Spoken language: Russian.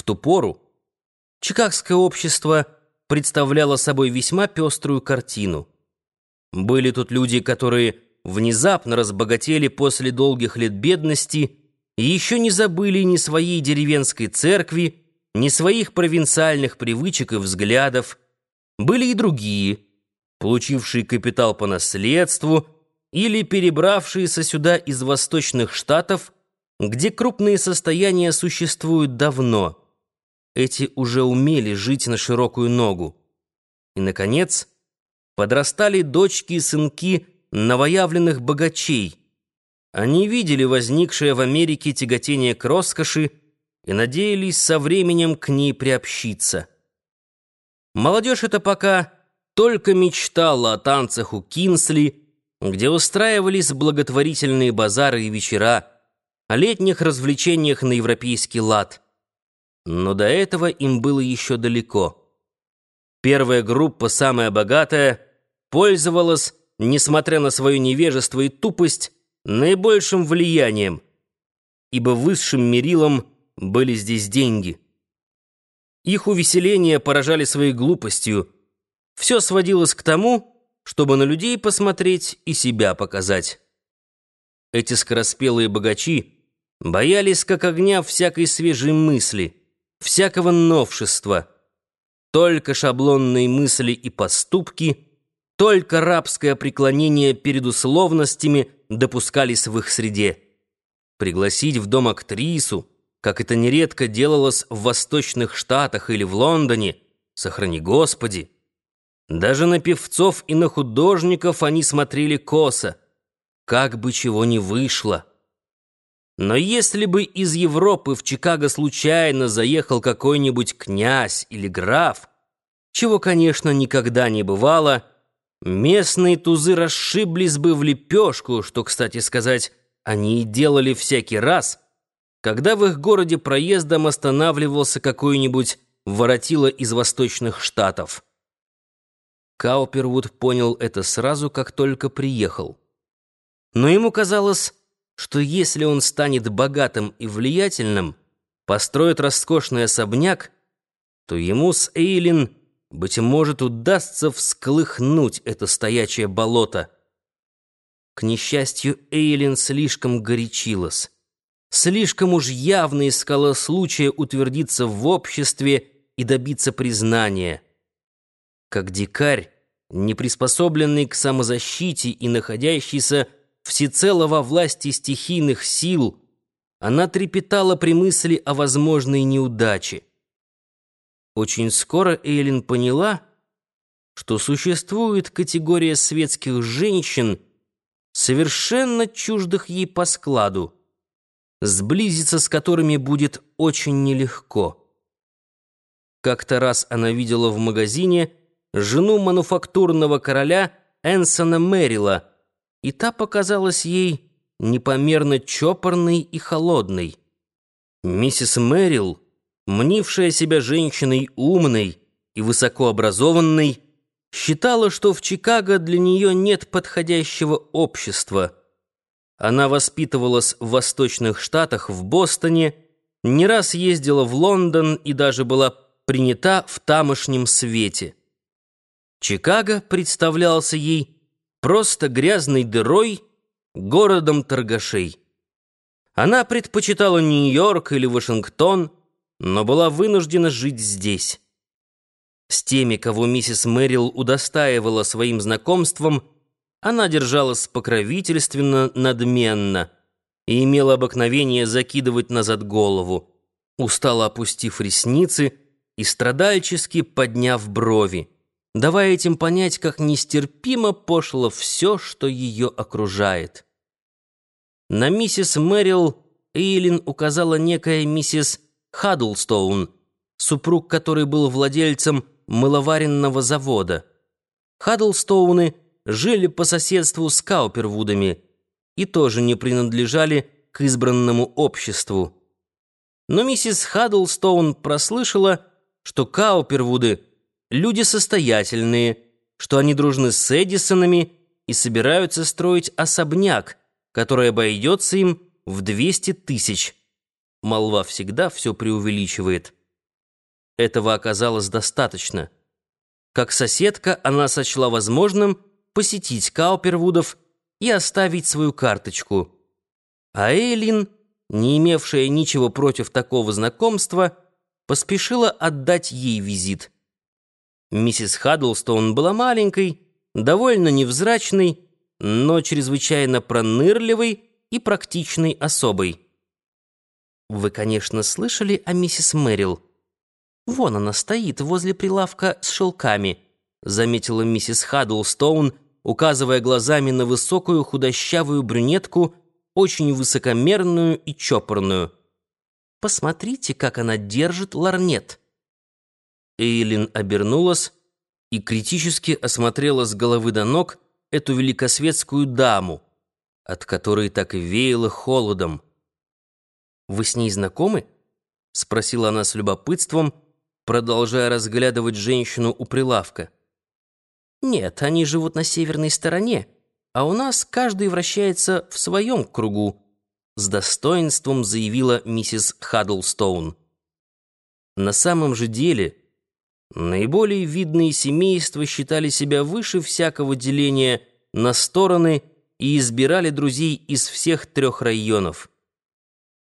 В ту пору Чикагское общество представляло собой весьма пеструю картину. Были тут люди, которые внезапно разбогатели после долгих лет бедности и еще не забыли ни своей деревенской церкви, ни своих провинциальных привычек и взглядов. Были и другие, получившие капитал по наследству или перебравшиеся сюда из восточных штатов, где крупные состояния существуют давно. Эти уже умели жить на широкую ногу. И, наконец, подрастали дочки и сынки новоявленных богачей. Они видели возникшее в Америке тяготение к роскоши и надеялись со временем к ней приобщиться. Молодежь это пока только мечтала о танцах у Кинсли, где устраивались благотворительные базары и вечера, о летних развлечениях на европейский лад. Но до этого им было еще далеко. Первая группа, самая богатая, пользовалась, несмотря на свое невежество и тупость, наибольшим влиянием, ибо высшим мерилом были здесь деньги. Их увеселения поражали своей глупостью. Все сводилось к тому, чтобы на людей посмотреть и себя показать. Эти скороспелые богачи Боялись как огня всякой свежей мысли, всякого новшества. Только шаблонные мысли и поступки, только рабское преклонение перед условностями допускались в их среде. Пригласить в дом актрису, как это нередко делалось в Восточных Штатах или в Лондоне, сохрани Господи. Даже на певцов и на художников они смотрели косо, как бы чего ни вышло. Но если бы из Европы в Чикаго случайно заехал какой-нибудь князь или граф, чего, конечно, никогда не бывало, местные тузы расшиблись бы в лепешку, что, кстати сказать, они и делали всякий раз, когда в их городе проездом останавливался какой-нибудь воротило из восточных штатов. Каупервуд понял это сразу, как только приехал. Но ему казалось, что если он станет богатым и влиятельным, построит роскошный особняк, то ему с Эйлин, быть может, удастся всколыхнуть это стоячее болото. К несчастью, Эйлин слишком горячилась. Слишком уж явно искала случая утвердиться в обществе и добиться признания. Как дикарь, не приспособленный к самозащите и находящийся всецело во власти стихийных сил, она трепетала при мысли о возможной неудаче. Очень скоро Эйлин поняла, что существует категория светских женщин, совершенно чуждых ей по складу, сблизиться с которыми будет очень нелегко. Как-то раз она видела в магазине жену мануфактурного короля Энсона Мэрила, и та показалась ей непомерно чопорной и холодной. Миссис Мэрил, мнившая себя женщиной умной и высокообразованной, считала, что в Чикаго для нее нет подходящего общества. Она воспитывалась в Восточных Штатах, в Бостоне, не раз ездила в Лондон и даже была принята в тамошнем свете. Чикаго представлялся ей просто грязной дырой, городом торгашей. Она предпочитала Нью-Йорк или Вашингтон, но была вынуждена жить здесь. С теми, кого миссис Мэрил удостаивала своим знакомством, она держалась покровительственно, надменно и имела обыкновение закидывать назад голову, устало опустив ресницы и страдальчески подняв брови давая этим понять, как нестерпимо пошло все, что ее окружает. На миссис Мэрил Эйлин указала некая миссис Хаддлстоун, супруг которой был владельцем мыловаренного завода. Хаддлстоуны жили по соседству с Каупервудами и тоже не принадлежали к избранному обществу. Но миссис Хаддлстоун прослышала, что Каупервуды — люди состоятельные, что они дружны с Эдисонами и собираются строить особняк, который обойдется им в 200 тысяч. Молва всегда все преувеличивает. Этого оказалось достаточно. Как соседка, она сочла возможным посетить Каупервудов и оставить свою карточку. А Эйлин, не имевшая ничего против такого знакомства, поспешила отдать ей визит. Миссис Хаддлстоун была маленькой, довольно невзрачной, но чрезвычайно пронырливой и практичной особой. Вы, конечно, слышали о миссис Мэрил? Вон она стоит возле прилавка с шелками, заметила миссис Хаддлстоун, указывая глазами на высокую худощавую брюнетку, очень высокомерную и чопорную. Посмотрите, как она держит ларнет. Эйлин обернулась и критически осмотрела с головы до ног эту великосветскую даму, от которой так веяло холодом. «Вы с ней знакомы?» — спросила она с любопытством, продолжая разглядывать женщину у прилавка. «Нет, они живут на северной стороне, а у нас каждый вращается в своем кругу», с достоинством заявила миссис Хаддлстоун. На самом же деле, наиболее видные семейства считали себя выше всякого деления на стороны и избирали друзей из всех трех районов.